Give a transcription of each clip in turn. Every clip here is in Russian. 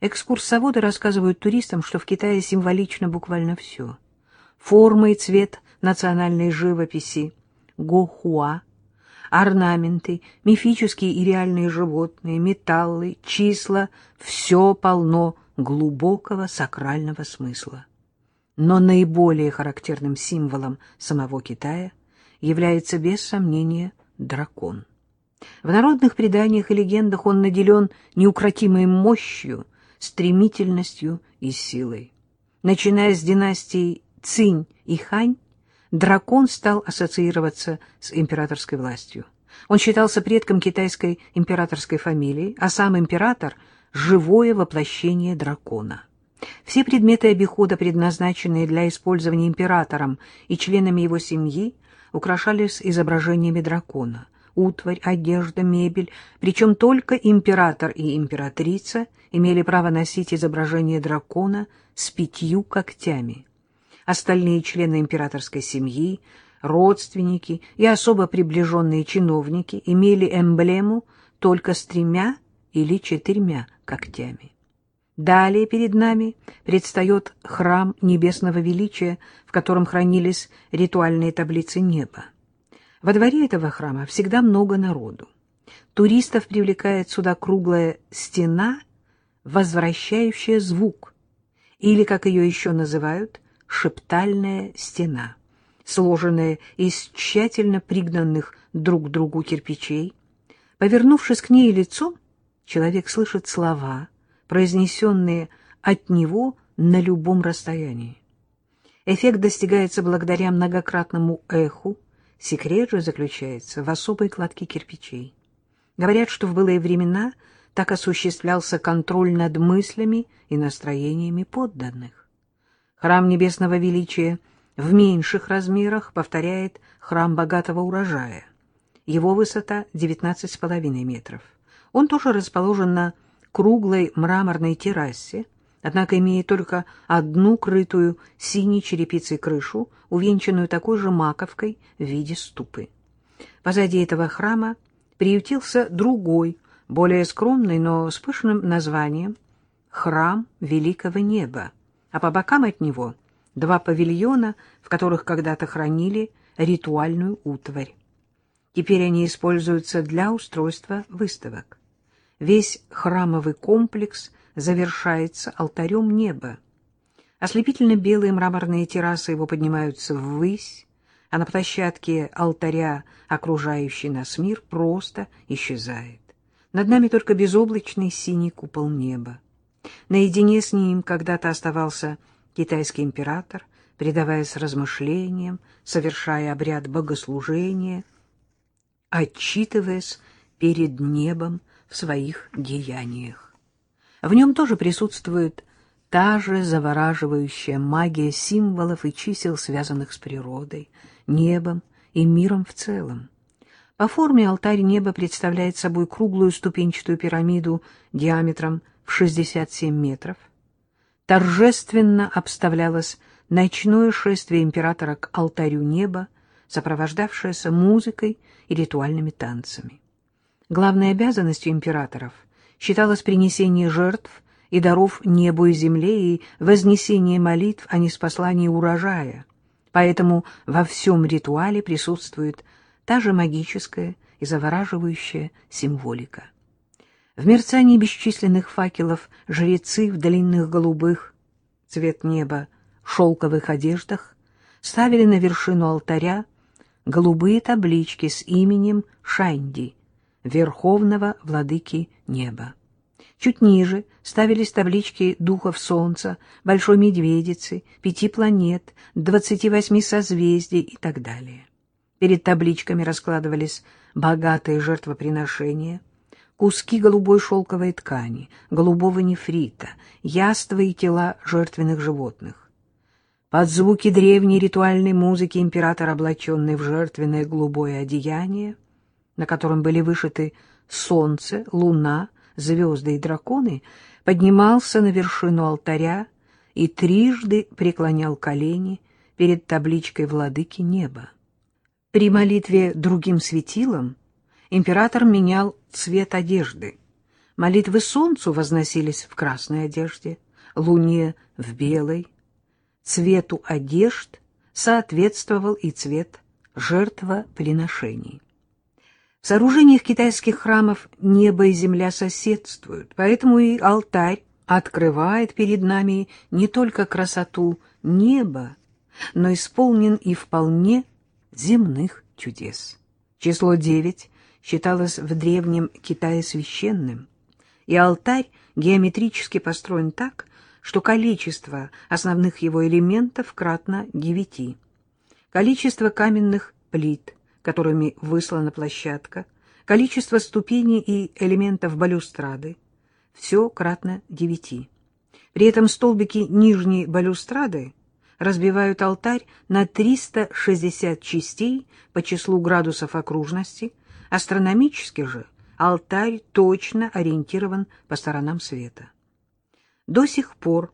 Экскурсоводы рассказывают туристам, что в Китае символично буквально все. Форма и цвет национальной живописи, гохуа, орнаменты, мифические и реальные животные, металлы, числа — все полно глубокого сакрального смысла. Но наиболее характерным символом самого Китая является, без сомнения, дракон. В народных преданиях и легендах он наделен неукротимой мощью, стремительностью и силой. Начиная с династий Цинь и Хань, дракон стал ассоциироваться с императорской властью. Он считался предком китайской императорской фамилии, а сам император — живое воплощение дракона. Все предметы обихода, предназначенные для использования императором и членами его семьи, украшались изображениями дракона. Утварь, одежда, мебель, причем только император и императрица имели право носить изображение дракона с пятью когтями. Остальные члены императорской семьи, родственники и особо приближенные чиновники имели эмблему только с тремя или четырьмя когтями. Далее перед нами предстает храм небесного величия, в котором хранились ритуальные таблицы неба. Во дворе этого храма всегда много народу. Туристов привлекает сюда круглая стена, возвращающая звук, или, как ее еще называют, шептальная стена, сложенная из тщательно пригнанных друг к другу кирпичей. Повернувшись к ней лицом, человек слышит слова — произнесенные от него на любом расстоянии. Эффект достигается благодаря многократному эху, секрет же заключается в особой кладке кирпичей. Говорят, что в былые времена так осуществлялся контроль над мыслями и настроениями подданных. Храм Небесного Величия в меньших размерах повторяет храм богатого урожая. Его высота 19,5 метров. Он тоже расположен на круглой мраморной террасе, однако имеет только одну крытую синей черепицей крышу, увенчанную такой же маковкой в виде ступы. Позади этого храма приютился другой, более скромный, но с пышным названием «Храм Великого Неба», а по бокам от него два павильона, в которых когда-то хранили ритуальную утварь. Теперь они используются для устройства выставок. Весь храмовый комплекс завершается алтарем неба. Ослепительно белые мраморные террасы его поднимаются ввысь, а на площадке алтаря окружающий нас мир просто исчезает. Над нами только безоблачный синий купол неба. Наедине с ним когда-то оставался китайский император, предаваясь размышлениям, совершая обряд богослужения, отчитываясь перед небом в своих деяниях. В нем тоже присутствует та же завораживающая магия символов и чисел, связанных с природой, небом и миром в целом. По форме алтарь неба представляет собой круглую ступенчатую пирамиду диаметром в 67 метров. Торжественно обставлялось ночное шествие императора к алтарю неба, сопровождавшееся музыкой и ритуальными танцами. Главной обязанностью императоров считалось принесение жертв и даров небу и земле и вознесение молитв о неспослании урожая. Поэтому во всем ритуале присутствует та же магическая и завораживающая символика. В мерцании бесчисленных факелов жрецы в длинных голубых, цвет неба, шелковых одеждах ставили на вершину алтаря голубые таблички с именем Шанди, верховного владыки неба. Чуть ниже ставились таблички духов Солнца, Большой Медведицы, пяти планет, двадцати восьми созвездий и так далее. Перед табличками раскладывались богатые жертвоприношения, куски голубой шелковой ткани, голубого нефрита, яства и тела жертвенных животных. Под звуки древней ритуальной музыки император, облаченный в жертвенное голубое одеяние, на котором были вышиты солнце, луна, звезды и драконы, поднимался на вершину алтаря и трижды преклонял колени перед табличкой владыки неба. При молитве другим светилам император менял цвет одежды. Молитвы солнцу возносились в красной одежде, луне в белой. Цвету одежд соответствовал и цвет жертвоприношений. В сооружениях китайских храмов небо и земля соседствуют, поэтому и алтарь открывает перед нами не только красоту неба, но исполнен и вполне земных чудес. Число девять считалось в древнем Китае священным, и алтарь геометрически построен так, что количество основных его элементов кратно девяти. Количество каменных плит, которыми выслана площадка, количество ступеней и элементов балюстрады — все кратно девяти. При этом столбики нижней балюстрады разбивают алтарь на 360 частей по числу градусов окружности, астрономически же алтарь точно ориентирован по сторонам света. До сих пор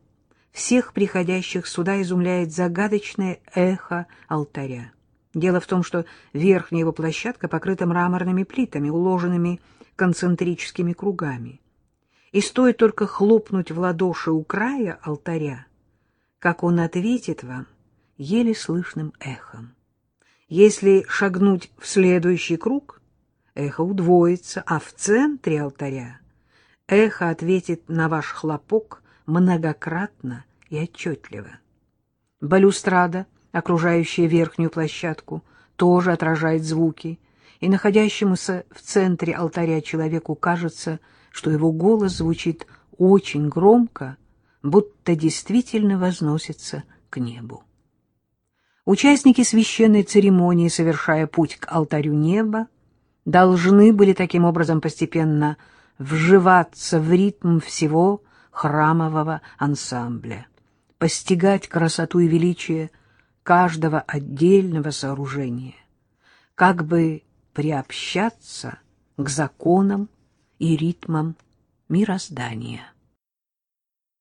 всех приходящих сюда изумляет загадочное эхо алтаря. Дело в том, что верхняя его площадка покрыта мраморными плитами, уложенными концентрическими кругами. И стоит только хлопнуть в ладоши у края алтаря, как он ответит вам еле слышным эхом. Если шагнуть в следующий круг, эхо удвоится, а в центре алтаря эхо ответит на ваш хлопок многократно и отчетливо. Балюстрада, окружающая верхнюю площадку, тоже отражает звуки, и находящемуся в центре алтаря человеку кажется, что его голос звучит очень громко, будто действительно возносится к небу. Участники священной церемонии, совершая путь к алтарю неба, должны были таким образом постепенно вживаться в ритм всего храмового ансамбля, постигать красоту и величие каждого отдельного сооружения, как бы приобщаться к законам и ритмам мироздания.